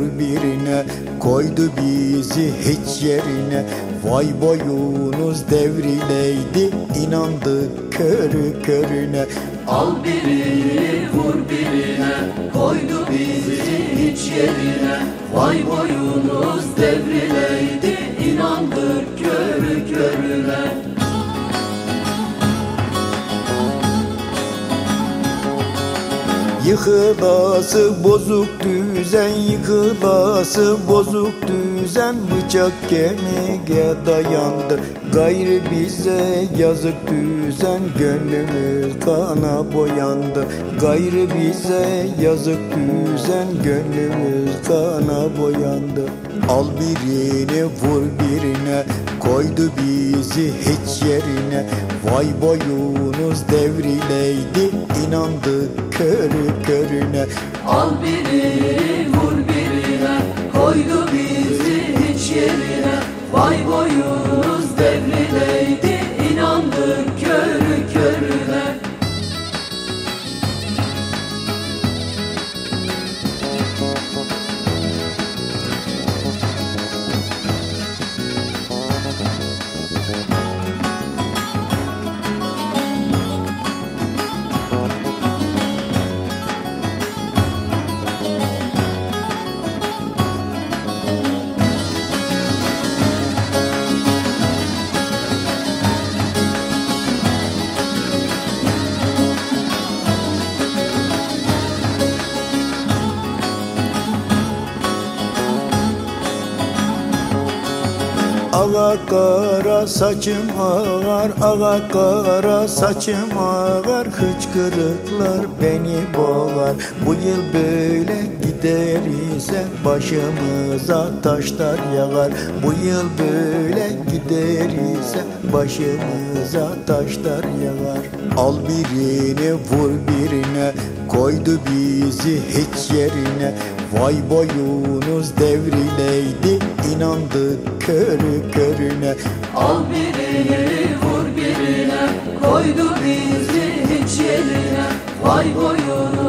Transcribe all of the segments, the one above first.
vur birine Koydu bizi hiç yerine. Vay boyunuz devrileydi inandık körü körüne. Al birini vur birine Koydu bizi hiç yerine. Vay boyunuz devrileydi inandık körü körüne Yıkılası bozuk düzen Yıkılası bozuk. Düzen Bıçak kemiğe dayandı Gayrı bize yazık düzen Gönlümüz kana boyandı Gayrı bize yazık düzen Gönlümüz kana boyandı Al birini vur birine Koydu bizi hiç yerine. Vay boyunuz devrileydi inandık körü körüne. Al birini vur birine Koydu bizi Ağa kara saçım ağar Ağa kara saçım ağar. Hıçkırıklar beni boğar. Bu yıl böyle gider ise Başımıza taşlar yağar. Bu yıl böyle gider ise Başımıza taşlar yağar. Al birini vur birine Koydu bizi hiç yerine. Vay boyunuz devrileydi inandık körü körüne. Al birini vur birine Koydu bizi hiç yerine. Vay boyunuz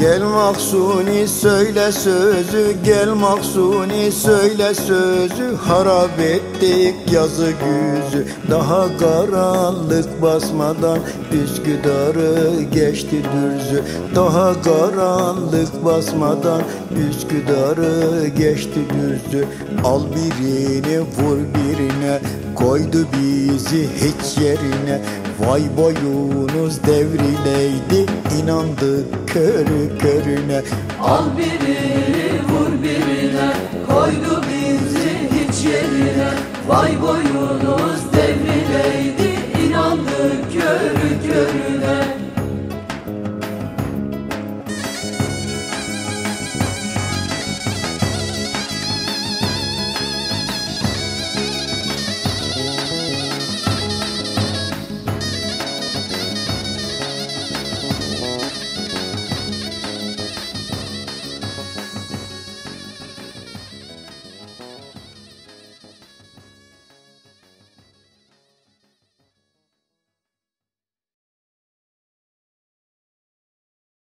Gel Maksuni söyle sözü Gel Maksuni söyle sözü. Harap ettik yazı güzü Daha karanlık basmadan Üsküdar'ı geçti dürzü. Daha karanlık basmadan Üsküdar'ı geçti dürzü. Al birini vur birine Koydu bizi hiç yerine Vay boyunuz devrileydi inandık körü körüne. Al birini vur birine Koydu bizi hiç yerine. Vay boyunuz